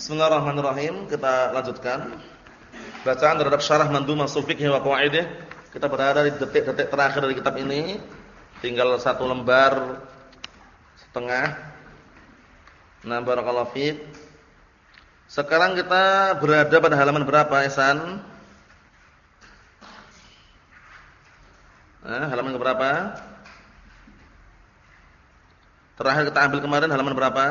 Bismillahirrahmanirrahim. Kita lanjutkan bacaan terhadap syarah Mandhumah Sufiq wa Qawaidih. Kita berada di detik-detik terakhir dari kitab ini. Tinggal satu lembar setengah. Nah, barakallahu fiik. Sekarang kita berada pada halaman berapa, Ihsan? Nah, halaman berapa? Terakhir kita ambil kemarin halaman berapa?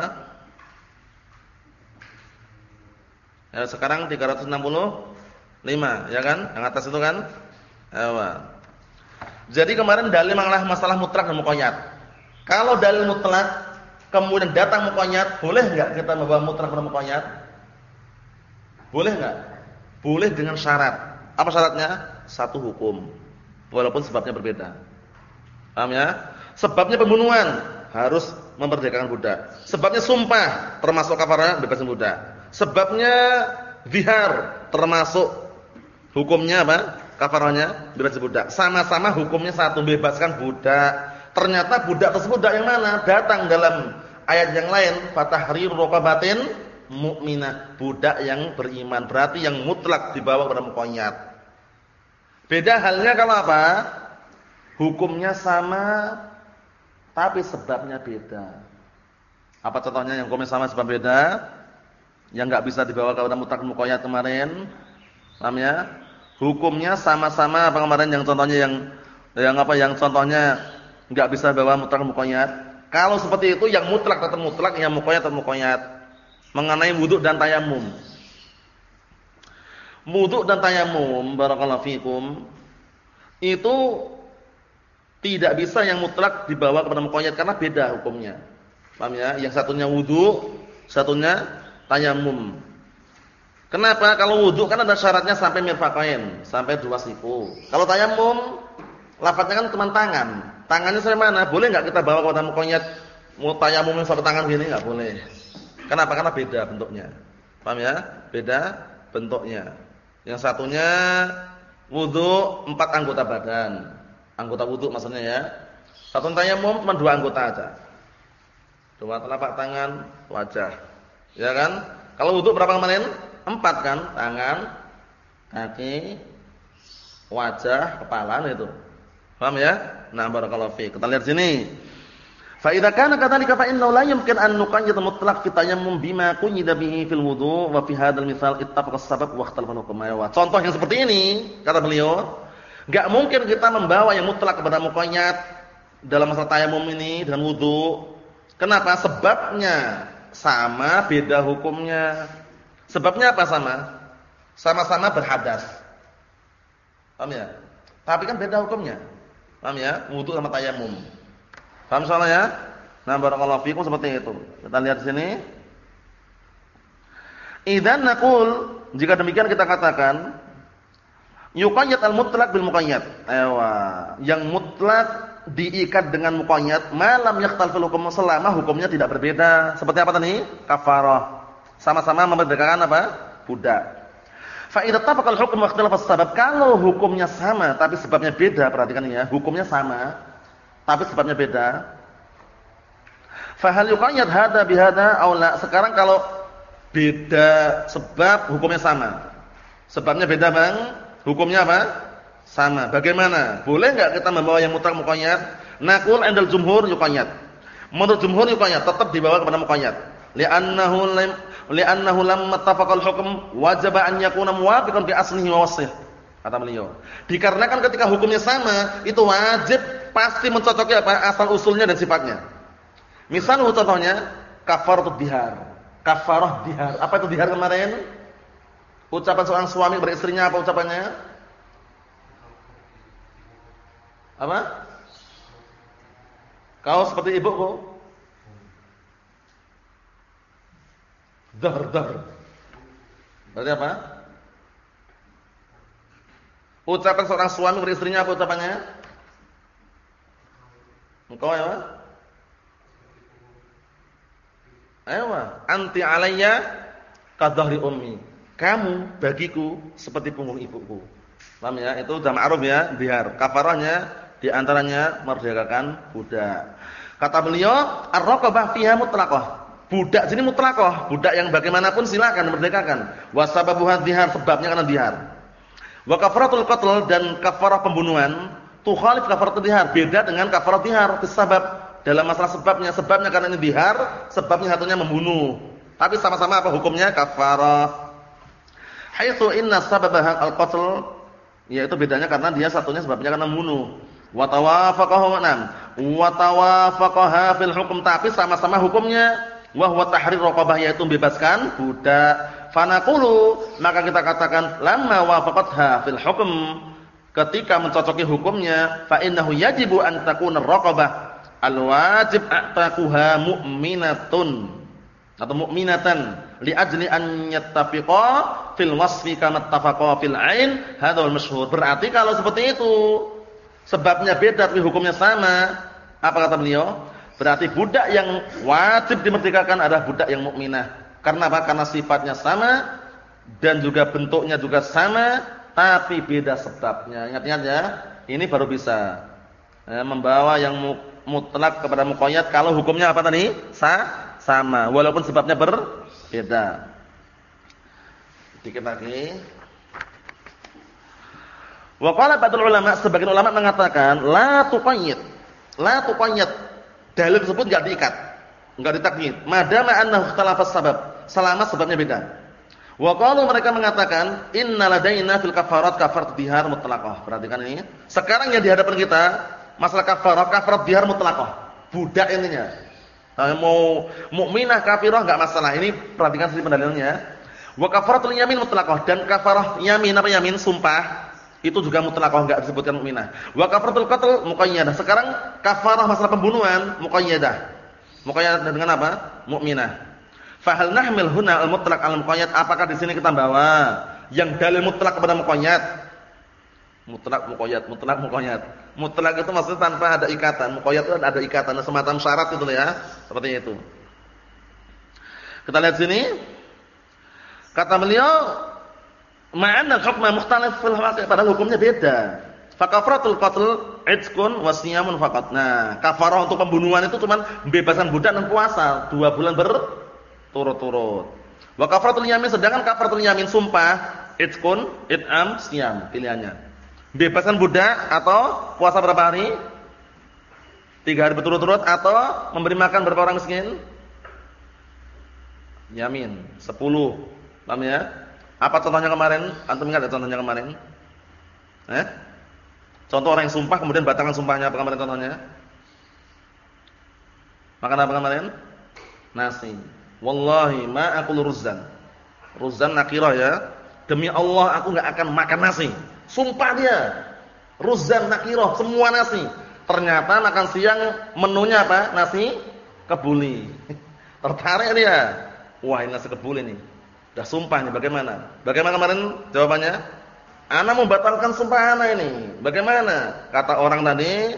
Ya, sekarang 365, ya kan? Yang atas itu kan? Ewa. Jadi kemarin dalil masalah masalah mutlak dan muqayyad. Kalau dalil mutlak kemudian datang muqayyad, boleh enggak kita membawa mutlak dan muqayyad? Boleh enggak? Boleh dengan syarat. Apa syaratnya? Satu hukum. Walaupun sebabnya berbeda. Paham ya? Sebabnya pembunuhan, harus memerdekakan budak. Sebabnya sumpah termasuk kafarah bebasin budak. Sebabnya zihar termasuk hukumnya apa? Kafarahnya bebasin budak. Sama-sama hukumnya satu bebaskan budak. Ternyata budak tersebut budak yang mana? Datang dalam ayat yang lain fatahrir raqabatin mukminah, budak yang beriman. Berarti yang mutlak dibawa pada muqayyad. Beda halnya kalau apa? Hukumnya sama tapi sebabnya beda. Apa contohnya yang komen sama sebab beda? Yang enggak bisa dibawa ke mutlak muqayyad kemarin. Paham ya? Hukumnya sama-sama apa kemarin yang contohnya yang yang apa yang contohnya enggak bisa bawa mutlak muqayyad. Kalau seperti itu yang mutlak tetap mutlak, yang muqayyad tetap muqayyad. Mengenai wudu dan tayamum. Wudu dan tayamum barakallahu fikum itu tidak bisa yang mutlak dibawa kepada muqayyad karena beda hukumnya. Paham ya? Yang satunya wudu, satunya tayamum. Kenapa? Kalau wudu kan ada syaratnya sampai mirfaqain, sampai dua siku. Kalau tayamum, lafadznya kan cuma tangan. Tangannya sampai mana? Boleh enggak kita bawa kepada muqayyad? Mau tayamum satu tangan gini enggak boleh. Kenapa? Karena beda bentuknya. Paham ya? Beda bentuknya. Yang satunya wudu empat anggota badan anggota wudhu maksudnya ya. Satu tayamum cuma dua anggota aja. Dua telapak tangan, wajah. Ya kan? Kalau wudhu berapa kemarin? Empat kan? Tangan, kaki, wajah, kepala itu. Paham ya? Nah, barakallahu fiik. Kita lihat sini. Fa idza kana kadzalika fa innahu la yumkin an nuqayyid mutlaq fi tayammum bima qunyida bihi fil wudu wa fi hadzal misal ittafaqa as-sabab wa ikhtalafa al-hukm. Contoh yang seperti ini kata beliau, Gak mungkin kita membawa yang mutlak kepada muqayyad dalam masalah tayamum ini dengan wudu. Kenapa? Sebabnya sama, beda hukumnya. Sebabnya apa sama? Sama-sama berhadas. Paham ya? Tapi kan beda hukumnya. Paham ya? Wudu sama tayamum. Paham soalnya ya? Nah, barakallahu fikum seperti itu. Kita lihat sini. Idzan naqul, jika demikian kita katakan Yuqayyad al-mutlaq bil muqayyad. Ewa, yang mutlak diikat dengan muqayyad malam yaktal fil hukum selama hukumnya tidak berbeda. Seperti apa tadi? Kafarah. Sama-sama memerdekakan apa? Budak. Fa idza tafaqa al-hukm wa sabab Kalau hukumnya sama tapi sebabnya beda, perhatikan ya, hukumnya sama tapi sebabnya beda. Fa hal yuqayyad hada bihada aw la? Sekarang kalau beda sebab hukumnya sama. Sebabnya beda, Bang Hukumnya apa? Sama. Bagaimana? Boleh enggak kita membawa yang mutlak muqayyad? Naqul indal jumhur yuqayyad. Menurut jumhur yuqayyad, tetap dibawa kepada muqayyad. Li'annahu li'annahu lam al hukm wajib an yakuna muwafiqan bi aslihi wa. Kata beliau. Dikarenakan ketika hukumnya sama, itu wajib pasti mencocoki apa? Asal usulnya dan sifatnya. Misal contohnya kafaratul dihar. Kafarah dihar. Apa itu dihar kemarin? Ucapan seorang suami beristrinya apa ucapannya? Apa? Kau seperti ibuku. Dar dar. Berarti apa? Ucapan seorang suami beristrinya apa ucapannya? Engkau ya? Ayo, anti alayya kadhari ummi kamu bagiku seperti punggung ibuku. Paham ya? Itu udah ma'ruf ya, biar kafarahnya di antaranya merdekakan budak. Kata beliau, ar-raqabah fiha mutlaqah. Budak sini mutlakoh, budak yang bagaimanapun silakan merdekakan. Wasababu hadhihar sebabnya karena dihar. Wa kafaratul qatl dan kafarah pembunuhan tukhalif kafaratul dihar, beda dengan kafarah dihar sebab dalam masalah sebabnya, sebabnya karena ini dihar, sebabnya satunya membunuh. Tapi sama-sama apa hukumnya? Kafarah. Haitsu inna sababah al-qatl yaitu bedanya karena dia satunya sebabnya karena membunuh. Wa tawafaqahu nam. Wa tawafaqaha fil hukum tapi sama-sama hukumnya wa huwa tahrir raqabah yaitu membebaskan budak. Fanaqulu maka kita katakan lamma wafaqatha fil hukm ketika mencocoki hukumnya fa innahu yajibu an takuna raqabah al wajib a'taquha mu'minatun atau mu'minatan li ajli an yattafiqa fil wasfi kama ittafaqa fil ain hadha al masyhur berarti kalau seperti itu sebabnya beda tapi hukumnya sama apa kata beliau Berarti budak yang wajib dimerdekakan adalah budak yang mukminah. Karena apa? Karena sifatnya sama dan juga bentuknya juga sama, tapi beda sebabnya. Ingat-ingat ya, ini baru bisa ya, membawa yang mutlak kepada muqayyad kalau hukumnya apa tadi? Sa sama, walaupun sebabnya berbeda. Dikit lagi. Wa qala ba'dul ulama, sebagian ulama mengatakan la tuqayyid. La tuqayyid dalil tersebut enggak diikat, enggak ditakyid. Madama annahu ikhtalafas sabab, selama sebabnya beda. Wa mereka mengatakan inna ladaina fil kafarat kafarat bihar mutlaqah. Perhatikan ini. Sekarang yang di hadapan kita masalah kafarat kafarat bihar mutlaqah. Budak intinya. Mau mukminah kafirah enggak masalah. Ini perhatikan sini pendalilannya. Wa kafaratul yamin mutlaqah dan kafarah yamin apa yamin sumpah itu juga mutlaqah enggak disebutkan mukminah. Wa kafaratul qatl muqayyadah. Sekarang kafarah masalah pembunuhan muqayyadah. Muqayyadah dengan apa? Mukminah. Fa hal nahmil huna al-mutlaq al-muqayyad? Apakah di sini kita bawa yang dalil mutlak kepada muqayyad? Mutlak muqayyad, mutlak muqayyad. Mutlak itu maksudnya tanpa ada ikatan. Muqayyad itu ada ikatan, semacam syarat itu ya. Seperti itu. Kita lihat sini. Kata beliau Ma'anna hukma mukhtalif fil waqi' padahal hukumnya beda. Fa kafaratul qatl itqun wa siyamun faqat. Nah, kafarah untuk pembunuhan itu cuma bebaskan budak dan puasa dua bulan berturut-turut. Wa kafaratul yamin sedangkan kafaratul yamin sumpah itqun, it'am, siyam pilihannya. Bebaskan budak atau puasa berapa hari? Tiga hari berturut-turut atau memberi makan berapa orang miskin? Yamin, sepuluh. Paham ya? Apa contohnya kemarin? Antum ingat ya contohnya kemarin? Eh? Contoh orang yang sumpah kemudian batalkan sumpahnya apa kemarin contohnya? Makan apa kemarin? Nasi. Wallahi ma aku ruzan. Ruzan nakirah ya. Demi Allah aku enggak akan makan nasi. Sumpah dia. Ruzan nakirah, semua nasi. Ternyata makan siang menunya apa? Nasi kebuli. Tertarik dia. Wah, ini nasi kebuli nih. Dah sumpah nih bagaimana? Bagaimana kemarin jawabannya? Ana membatalkan sumpah ana ini. Bagaimana? Kata orang tadi,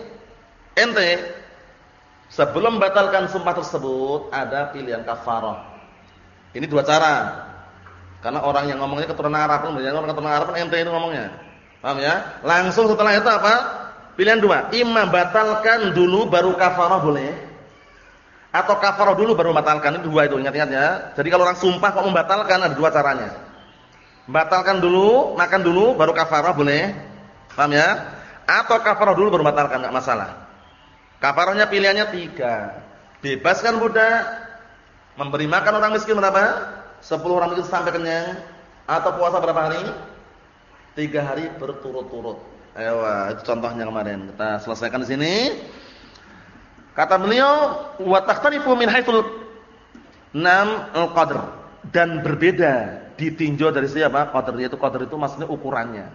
ente sebelum membatalkan sumpah tersebut ada pilihan kafarah. Ini dua cara. Karena orang yang ngomongnya keturunan Arab, yang orang keturunan Arab ente itu ngomongnya. Paham ya? Langsung setelah itu apa? Pilihan dua, imam batalkan dulu baru kafarah boleh atau kafarah dulu baru membatalkan. Itu dua itu ingat-ingat ya. Jadi kalau orang sumpah kok membatalkan ada dua caranya. Batalkan dulu, makan dulu baru kafarah boleh. Paham ya? Atau kafarah dulu baru membatalkan enggak masalah. Kafarahnya pilihannya tiga. Bebaskan budak, memberi makan orang miskin berapa? Sepuluh orang miskin sampai kenyang atau puasa berapa hari? Tiga hari berturut-turut. Ayo, itu contohnya kemarin. Kita selesaikan di sini. Kata beliau, wa takhtalifu min haitsul nam al-qadr dan berbeda ditinjau dari siapa? Qadr yaitu qadr itu maksudnya ukurannya.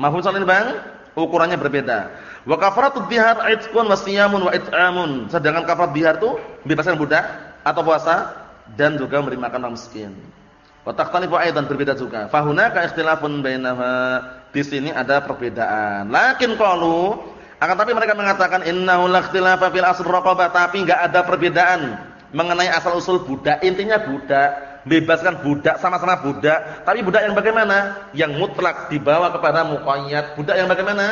Mahfum salin Bang? Ukurannya berbeda. Wa kafaratud dihar itqun wa siyamun wa it'amun. Sedangkan kafarat dihar itu bebaskan budak atau puasa dan juga memberi makan orang miskin. Wa takhtalifu aidan berbeda juga. Fa hunaka ikhtilafun bainaha. Di sini ada perbedaan. Lakin qalu akan tapi mereka mengatakan innahu lakhtilafa fil asl raqabah, tapi enggak ada perbedaan mengenai asal usul budak. Intinya budak, bebaskan budak sama-sama budak, tapi budak yang bagaimana? Yang mutlak dibawa kepada muqayyad. Budak yang bagaimana?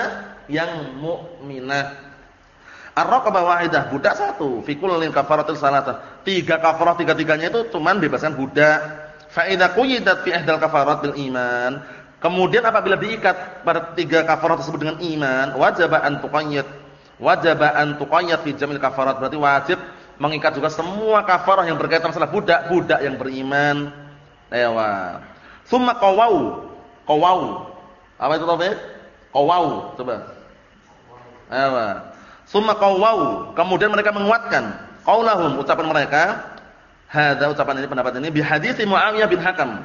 Yang mukminah. Ar-raqabah wahidah, budak satu. Fi kullin kafaratil salatah. Tiga kafarah tiga-tiganya itu cuman bebaskan budak. Fa idza quyidat fi ihdal kafarat bil iman. Kemudian apabila diikat pada tiga kafarah tersebut dengan iman, wajib an tuqayyad. Wajib an tuqayyad fi jamil kafarat. Berarti wajib mengikat juga semua kafarah yang berkaitan masalah budak, budak yang beriman. Ewa. Summa qawau. Qawau. Apa itu Taufik? Qawau. Coba. Ewa. Summa qawwau, kemudian mereka menguatkan qaulahum ucapan mereka. Hadza ucapan ini pendapat ini bi hadis Muawiyah bin Hakam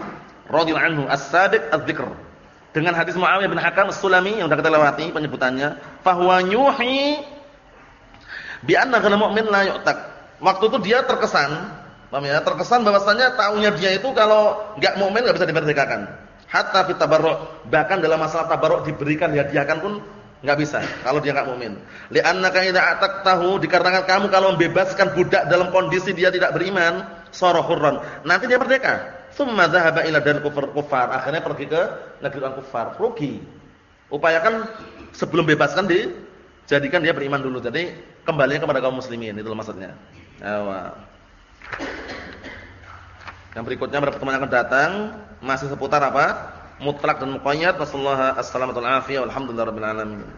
radhiyallahu anhu as-sabiq adz-dzikr. Dengan hadis Muawiyah bin Hakam As-Sulami yang sudah kita lewati penyebutannya, fahuwa yuhi bi anna ghal mu'min la yu'tak. Waktu itu dia terkesan, paham ya? Terkesan bahwasanya taunya dia itu kalau enggak mukmin enggak bisa dimerdekakan. Hatta fit tabarruk, bahkan dalam masalah tabarruk diberikan hadiahkan pun Enggak bisa kalau dia enggak mukmin. Li'annaka idza ataqtahu dikarenakan kamu kalau membebaskan budak dalam kondisi dia tidak beriman, sarahurran. Nanti dia merdeka. Tsumma dzahaba ila dan kufar kufar. Akhirnya pergi ke negeri orang kufar. Rugi. Upayakan sebelum bebaskan dijadikan dia beriman dulu. Jadi kembalinya kepada kaum muslimin itu maksudnya. Awa. Yang berikutnya pada pertemuan akan datang masih seputar apa? mutlak dan muqayyad. Wassallallahu alaihi wa alhamdulillahirabbil alamin.